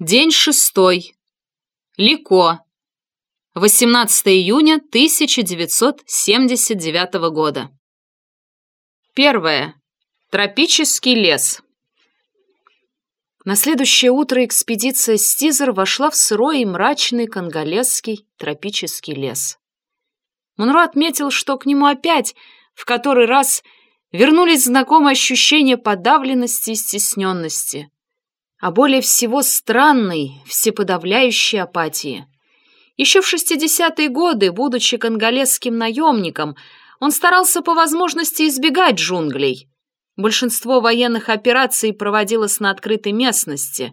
День шестой. Лико. 18 июня 1979 года. Первое. Тропический лес. На следующее утро экспедиция Стизер вошла в сырой и мрачный конголезский тропический лес. Монро отметил, что к нему опять, в который раз, вернулись знакомые ощущения подавленности и стесненности – а более всего странной, всеподавляющей апатии. Еще в 60-е годы, будучи конголезским наемником, он старался по возможности избегать джунглей. Большинство военных операций проводилось на открытой местности,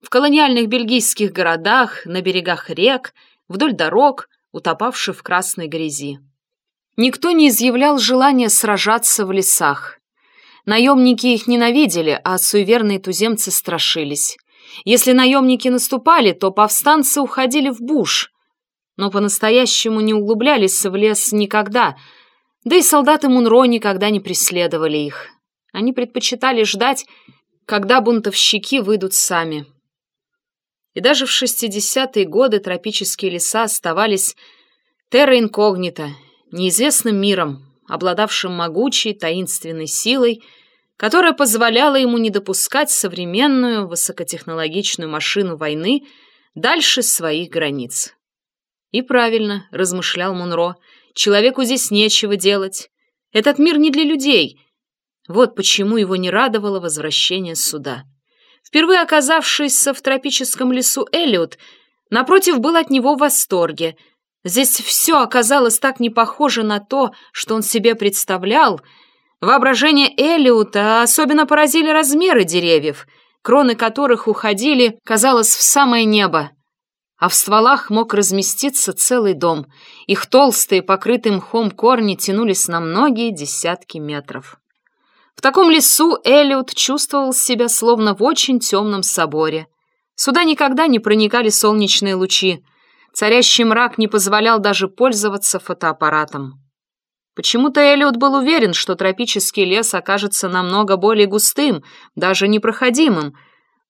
в колониальных бельгийских городах, на берегах рек, вдоль дорог, утопавших в красной грязи. Никто не изъявлял желания сражаться в лесах. Наемники их ненавидели, а суеверные туземцы страшились. Если наемники наступали, то повстанцы уходили в буш, но по-настоящему не углублялись в лес никогда, да и солдаты Мунро никогда не преследовали их. Они предпочитали ждать, когда бунтовщики выйдут сами. И даже в 60-е годы тропические леса оставались терра инкогнито, неизвестным миром, обладавшим могучей таинственной силой — которая позволяла ему не допускать современную высокотехнологичную машину войны дальше своих границ. «И правильно», — размышлял Мунро, — «человеку здесь нечего делать. Этот мир не для людей». Вот почему его не радовало возвращение суда. Впервые оказавшись в тропическом лесу Эллиот, напротив, был от него в восторге. Здесь все оказалось так не похоже на то, что он себе представлял — Воображение Элиота особенно поразили размеры деревьев, кроны которых уходили, казалось, в самое небо. А в стволах мог разместиться целый дом. Их толстые, покрытые мхом корни тянулись на многие десятки метров. В таком лесу Элиот чувствовал себя словно в очень темном соборе. Сюда никогда не проникали солнечные лучи. Царящий мрак не позволял даже пользоваться фотоаппаратом. Почему-то Эллиот был уверен, что тропический лес окажется намного более густым, даже непроходимым.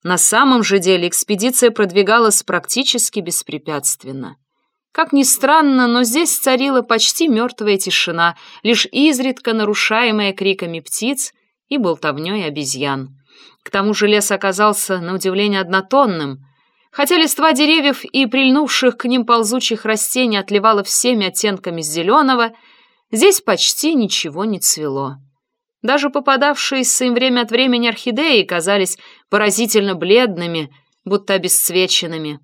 На самом же деле экспедиция продвигалась практически беспрепятственно. Как ни странно, но здесь царила почти мертвая тишина, лишь изредка нарушаемая криками птиц и болтовней обезьян. К тому же лес оказался, на удивление, однотонным. Хотя листва деревьев и прильнувших к ним ползучих растений отливала всеми оттенками зеленого — Здесь почти ничего не цвело. Даже попадавшиеся им время от времени орхидеи казались поразительно бледными, будто обесцвеченными.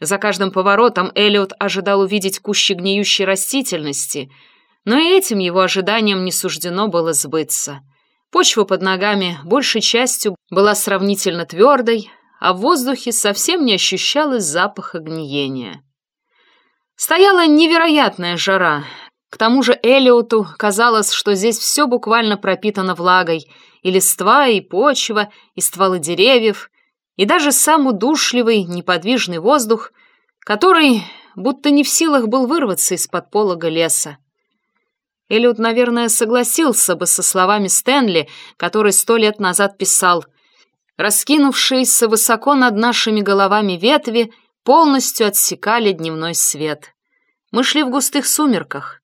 За каждым поворотом Элliot ожидал увидеть кущи гниющей растительности, но и этим его ожиданиям не суждено было сбыться. Почва под ногами большей частью была сравнительно твердой, а в воздухе совсем не ощущалось запаха гниения. Стояла невероятная жара, к тому же Элиоту казалось, что здесь все буквально пропитано влагой, и листва, и почва, и стволы деревьев, и даже сам удушливый, неподвижный воздух, который будто не в силах был вырваться из-под полога леса. Элиот, наверное, согласился бы со словами Стэнли, который сто лет назад писал «Раскинувшиеся высоко над нашими головами ветви полностью отсекали дневной свет. Мы шли в густых сумерках.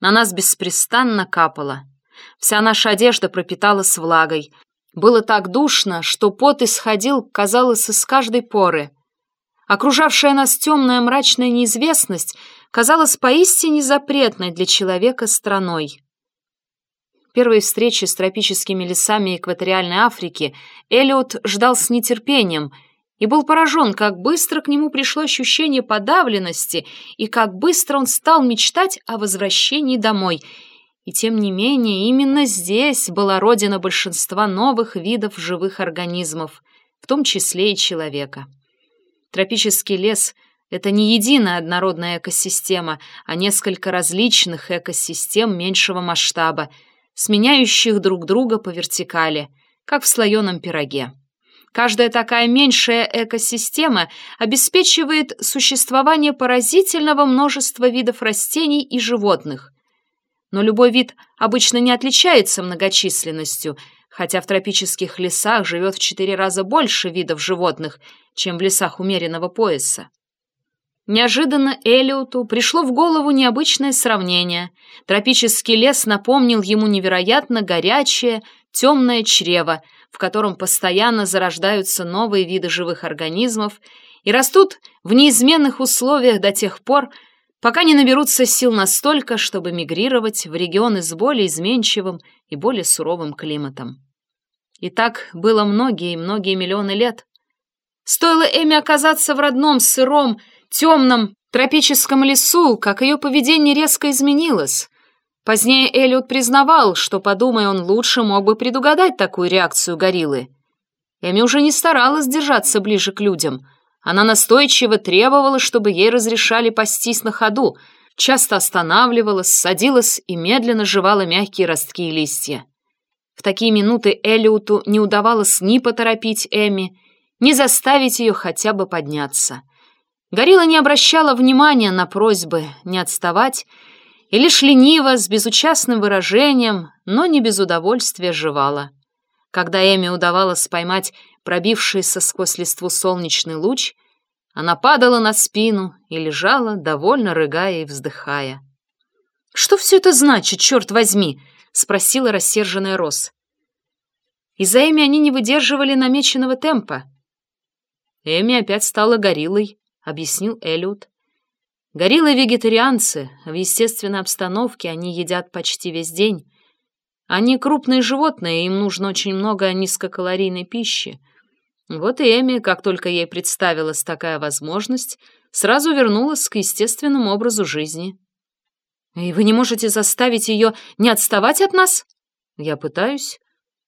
На нас беспрестанно капало. Вся наша одежда пропиталась влагой. Было так душно, что пот исходил, казалось, из каждой поры. Окружавшая нас темная мрачная неизвестность казалась поистине запретной для человека страной. Первой встречи с тропическими лесами экваториальной Африки Элиот ждал с нетерпением — и был поражен, как быстро к нему пришло ощущение подавленности и как быстро он стал мечтать о возвращении домой. И тем не менее, именно здесь была родина большинства новых видов живых организмов, в том числе и человека. Тропический лес — это не единая однородная экосистема, а несколько различных экосистем меньшего масштаба, сменяющих друг друга по вертикали, как в слоеном пироге. Каждая такая меньшая экосистема обеспечивает существование поразительного множества видов растений и животных. Но любой вид обычно не отличается многочисленностью, хотя в тропических лесах живет в четыре раза больше видов животных, чем в лесах умеренного пояса. Неожиданно Элиоту пришло в голову необычное сравнение. Тропический лес напомнил ему невероятно горячее, темное чрево, в котором постоянно зарождаются новые виды живых организмов и растут в неизменных условиях до тех пор, пока не наберутся сил настолько, чтобы мигрировать в регионы с более изменчивым и более суровым климатом. И так было многие и многие миллионы лет. Стоило Эми оказаться в родном, сыром, темном, тропическом лесу, как ее поведение резко изменилось. Позднее Эллиот признавал, что, подумая он лучше, мог бы предугадать такую реакцию гориллы. Эми уже не старалась держаться ближе к людям — она настойчиво требовала, чтобы ей разрешали пастись на ходу, часто останавливалась, садилась и медленно жевала мягкие ростки и листья. В такие минуты Элиоту не удавалось ни поторопить Эми, ни заставить ее хотя бы подняться. Горилла не обращала внимания на просьбы не отставать и лишь лениво, с безучастным выражением, но не без удовольствия жевала. Когда Эми удавалось поймать пробившийся сквозь листву солнечный луч, она падала на спину и лежала, довольно рыгая и вздыхая. «Что все это значит, черт возьми?» — спросила рассерженная Рос. Из-за Эми они не выдерживали намеченного темпа. Эми опять стала гориллой, — объяснил Эллиот. Гориллы — вегетарианцы, в естественной обстановке они едят почти весь день. Они крупные животные, им нужно очень много низкокалорийной пищи. Вот и Эми, как только ей представилась такая возможность, сразу вернулась к естественному образу жизни. «И вы не можете заставить ее не отставать от нас?» «Я пытаюсь,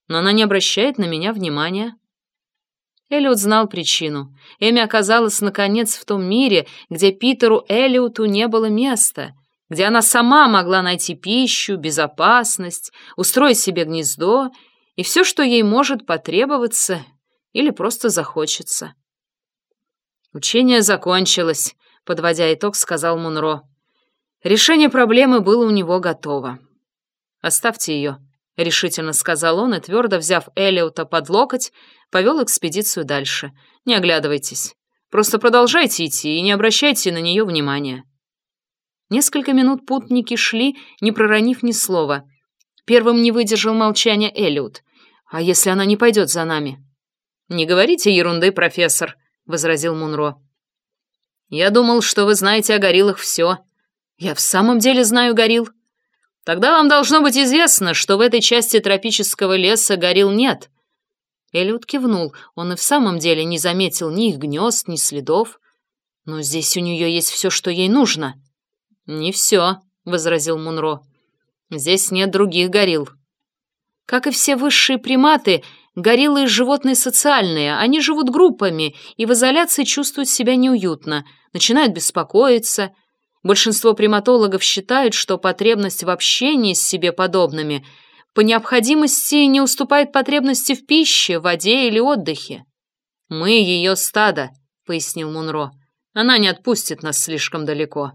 но она не обращает на меня внимания». Элliot знал причину. Эми оказалась, наконец, в том мире, где Питеру Эллиоту не было места, где она сама могла найти пищу, безопасность, устроить себе гнездо и все, что ей может потребоваться или просто захочется. Учение закончилось, подводя итог, сказал Мунро. Решение проблемы было у него готово. «Оставьте ее», — решительно сказал он и, твердо взяв Элиота под локоть, повел экспедицию дальше. «Не оглядывайтесь. Просто продолжайте идти и не обращайте на нее внимания». Несколько минут путники шли, не проронив ни слова. Первым не выдержал молчания Элиот. «А если она не пойдет за нами?» «Не говорите ерунды, профессор», — возразил Мунро. «Я думал, что вы знаете о гориллах все. Я в самом деле знаю горилл. Тогда вам должно быть известно, что в этой части тропического леса горилл нет». Эллиот кивнул. Он и в самом деле не заметил ни их гнезд, ни следов. «Но здесь у нее есть все, что ей нужно». «Не все», — возразил Мунро. «Здесь нет других горилл». Как и все высшие приматы, Гориллы — животные социальные, они живут группами и в изоляции чувствуют себя неуютно, начинают беспокоиться. Большинство приматологов считают, что потребность в общении с себе подобными по необходимости не уступает потребности в пище, воде или отдыхе. «Мы ее стадо», — пояснил Мунро. «Она не отпустит нас слишком далеко».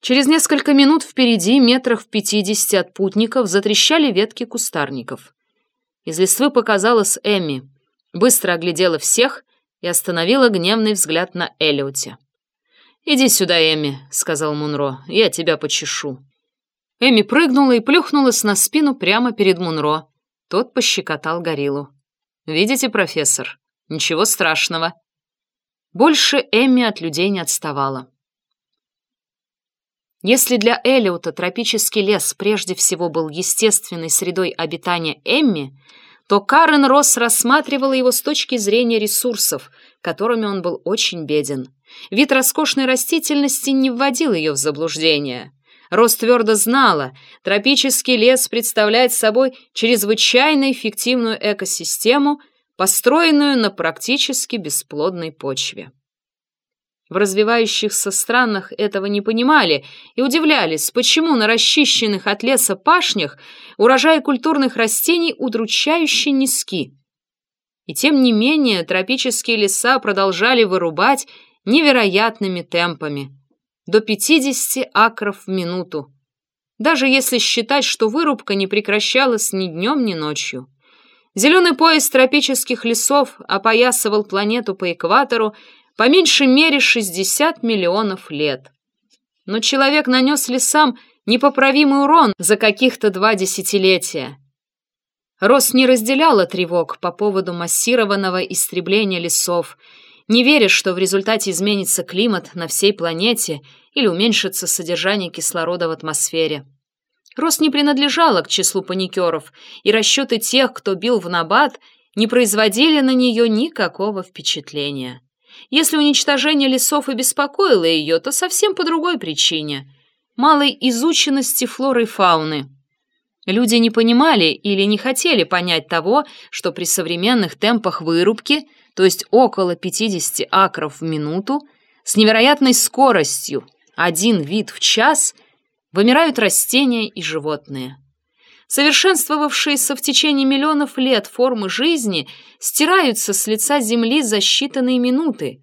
Через несколько минут впереди, метрах в пятидесяти от путников, затрещали ветки кустарников. Из листвы показалась Эми, быстро оглядела всех и остановила гневный взгляд на Эллиоте. «Иди сюда, Эми», — сказал Мунро, — «я тебя почешу». Эми прыгнула и плюхнулась на спину прямо перед Мунро. Тот пощекотал гориллу. «Видите, профессор? Ничего страшного». Больше Эми от людей не отставала. Если для Элиота тропический лес прежде всего был естественной средой обитания Эмми, то Карен Росс рассматривала его с точки зрения ресурсов, которыми он был очень беден. Вид роскошной растительности не вводил ее в заблуждение. Рос твердо знала, тропический лес представляет собой чрезвычайно эффективную экосистему, построенную на практически бесплодной почве. В развивающихся странах этого не понимали и удивлялись, почему на расчищенных от леса пашнях урожаи культурных растений удручающе низки. И тем не менее тропические леса продолжали вырубать невероятными темпами, до 50 акров в минуту. даже если считать, что вырубка не прекращалась ни днем, ни ночью. Зеленый пояс тропических лесов опоясывал планету по экватору по меньшей мере 60 миллионов лет. Но человек нанес лесам непоправимый урон за каких-то два десятилетия. Рос не разделяла тревог по поводу массированного истребления лесов, не веря, что в результате изменится климат на всей планете или уменьшится содержание кислорода в атмосфере. Рос не принадлежала к числу паникеров, и расчеты тех, кто бил в набат, не производили на нее никакого впечатления. Если уничтожение лесов и беспокоило ее, то совсем по другой причине – малой изученности флоры и фауны. Люди не понимали или не хотели понять того, что при современных темпах вырубки, то есть около 50 акров в минуту, с невероятной скоростью, один вид в час, вымирают растения и животные. Совершенствовавшиеся в течение миллионов лет формы жизни стираются с лица Земли за считанные минуты,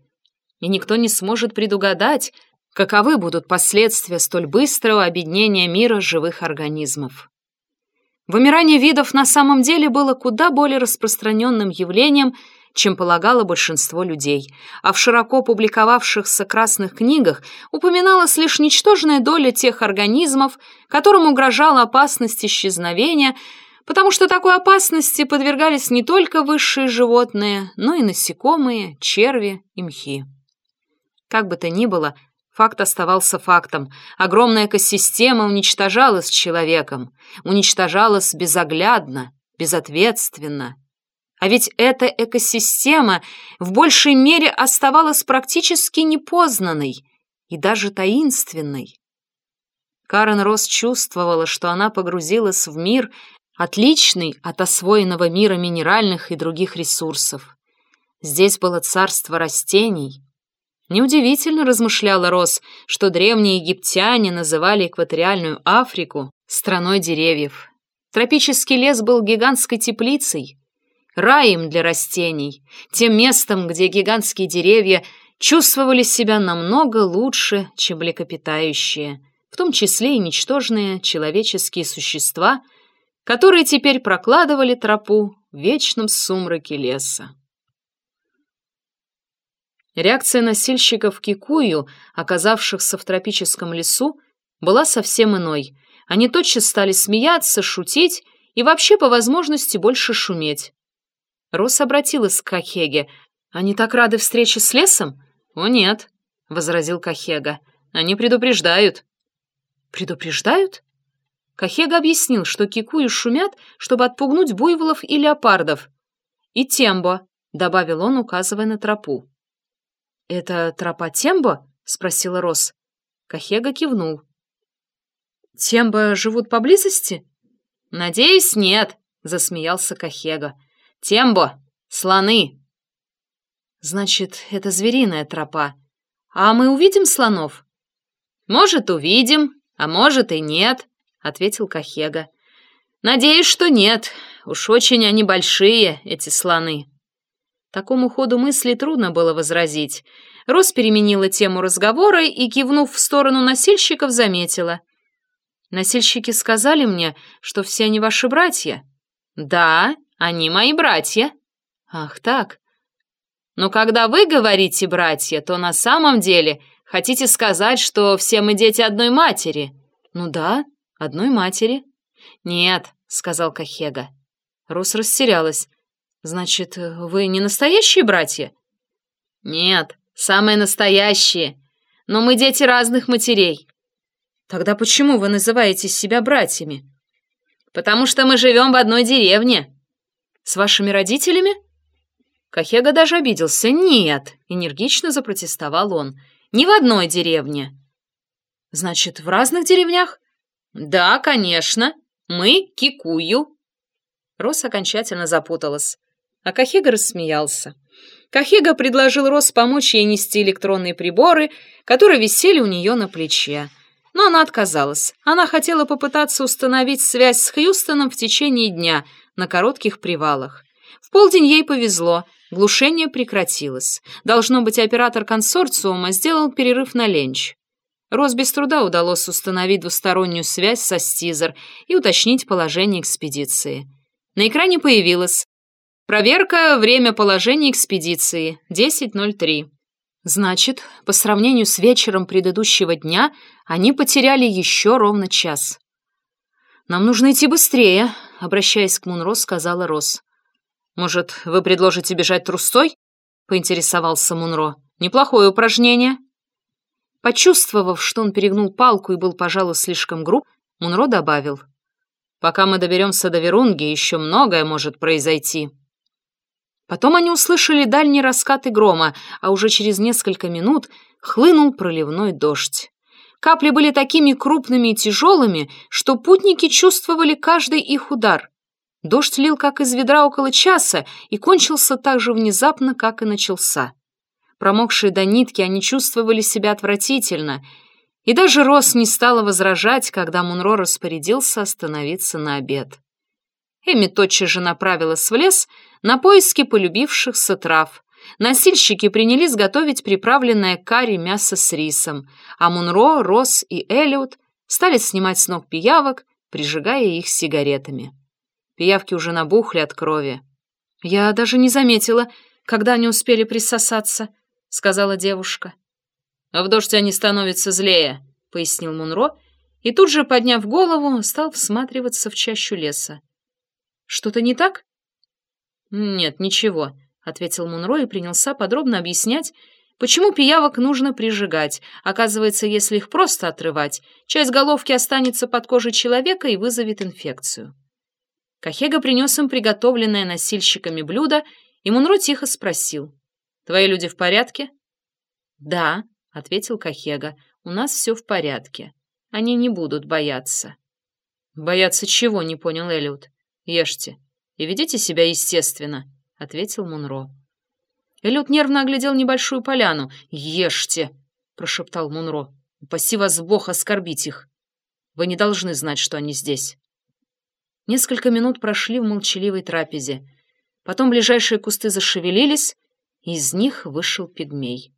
и никто не сможет предугадать, каковы будут последствия столь быстрого объединения мира живых организмов. Вымирание видов на самом деле было куда более распространенным явлением, чем полагало большинство людей, а в широко публиковавшихся красных книгах упоминалась лишь ничтожная доля тех организмов, которым угрожала опасность исчезновения, потому что такой опасности подвергались не только высшие животные, но и насекомые, черви и мхи. Как бы то ни было, Факт оставался фактом. Огромная экосистема уничтожалась человеком, уничтожалась безоглядно, безответственно. А ведь эта экосистема в большей мере оставалась практически непознанной и даже таинственной. Карен Росс чувствовала, что она погрузилась в мир, отличный от освоенного мира минеральных и других ресурсов. Здесь было царство растений, Неудивительно, размышляла Рос, что древние египтяне называли экваториальную Африку страной деревьев. Тропический лес был гигантской теплицей, раем для растений, тем местом, где гигантские деревья чувствовали себя намного лучше, чем млекопитающие, в том числе и ничтожные человеческие существа, которые теперь прокладывали тропу в вечном сумраке леса. Реакция носильщиков кикую, оказавшихся в тропическом лесу, была совсем иной. Они тотчас стали смеяться, шутить и вообще по возможности больше шуметь. Рос обратилась к Кахеге. «Они так рады встрече с лесом?» «О, нет», — возразил Кахега. «Они предупреждают». «Предупреждают?» Кахега объяснил, что кикую шумят, чтобы отпугнуть буйволов и леопардов. «И тембо», — добавил он, указывая на тропу. «Это тропа Тембо?» — спросила Рос. Кахега кивнул. «Тембо живут поблизости?» «Надеюсь, нет», — засмеялся Кахега. «Тембо — слоны». «Значит, это звериная тропа. А мы увидим слонов?» «Может, увидим, а может и нет», — ответил Кахега. «Надеюсь, что нет. Уж очень они большие, эти слоны». Такому ходу мысли трудно было возразить. Рос переменила тему разговора и, кивнув в сторону носильщиков, заметила. «Носильщики сказали мне, что все они ваши братья». «Да, они мои братья». «Ах так». «Но когда вы говорите «братья», то на самом деле хотите сказать, что все мы дети одной матери». «Ну да, одной матери». «Нет», — сказал Кахега. Рос растерялась. «Значит, вы не настоящие братья?» «Нет, самые настоящие. Но мы дети разных матерей». «Тогда почему вы называете себя братьями?» «Потому что мы живем в одной деревне». «С вашими родителями?» Кахега даже обиделся. «Нет», — энергично запротестовал он. «Не в одной деревне». «Значит, в разных деревнях?» «Да, конечно. Мы Кикую». Рос окончательно запуталась. А Кахега рассмеялся. Кахега предложил Рос помочь ей нести электронные приборы, которые висели у нее на плече. Но она отказалась. Она хотела попытаться установить связь с Хьюстоном в течение дня на коротких привалах. В полдень ей повезло, глушение прекратилось. Должно быть, оператор консорциума сделал перерыв на ленч. Рос без труда удалось установить двустороннюю связь со Стизер и уточнить положение экспедиции. На экране появилось «Проверка, время положения экспедиции, 10.03». Значит, по сравнению с вечером предыдущего дня, они потеряли еще ровно час. «Нам нужно идти быстрее», — обращаясь к Мунро, сказала Рос. «Может, вы предложите бежать трустой?» — поинтересовался Мунро. «Неплохое упражнение». Почувствовав, что он перегнул палку и был, пожалуй, слишком груб, Мунро добавил. «Пока мы доберемся до Верунги, еще многое может произойти». Потом они услышали дальние раскаты грома, а уже через несколько минут хлынул проливной дождь. Капли были такими крупными и тяжелыми, что путники чувствовали каждый их удар. Дождь лил как из ведра около часа и кончился так же внезапно, как и начался. Промокшие до нитки, они чувствовали себя отвратительно, и даже Рос не стала возражать, когда Мунро распорядился остановиться на обед. Эми тотчас же направилась в лес на поиски полюбившихся трав. Носильщики принялись готовить приправленное карри мясо с рисом, а Мунро, Рос и Элliot стали снимать с ног пиявок, прижигая их сигаретами. Пиявки уже набухли от крови. «Я даже не заметила, когда они успели присосаться», — сказала девушка. «В дождь они становятся злее», — пояснил Мунро, и тут же, подняв голову, стал всматриваться в чащу леса. «Что-то не так?» «Нет, ничего», — ответил Мунро и принялся подробно объяснять, почему пиявок нужно прижигать. Оказывается, если их просто отрывать, часть головки останется под кожей человека и вызовет инфекцию. Кахега принес им приготовленное носильщиками блюдо, и Мунро тихо спросил. «Твои люди в порядке?» «Да», — ответил Кахега, — «у нас все в порядке. Они не будут бояться». «Бояться чего?» — не понял Элliот. Ешьте и ведите себя естественно», — ответил Мунро. Эллиот нервно оглядел небольшую поляну. «Ешьте!» — прошептал Мунро. «Упаси вас Бог оскорбить их. Вы не должны знать, что они здесь». Несколько минут прошли в молчаливой трапезе. Потом ближайшие кусты зашевелились, и из них вышел пигмей.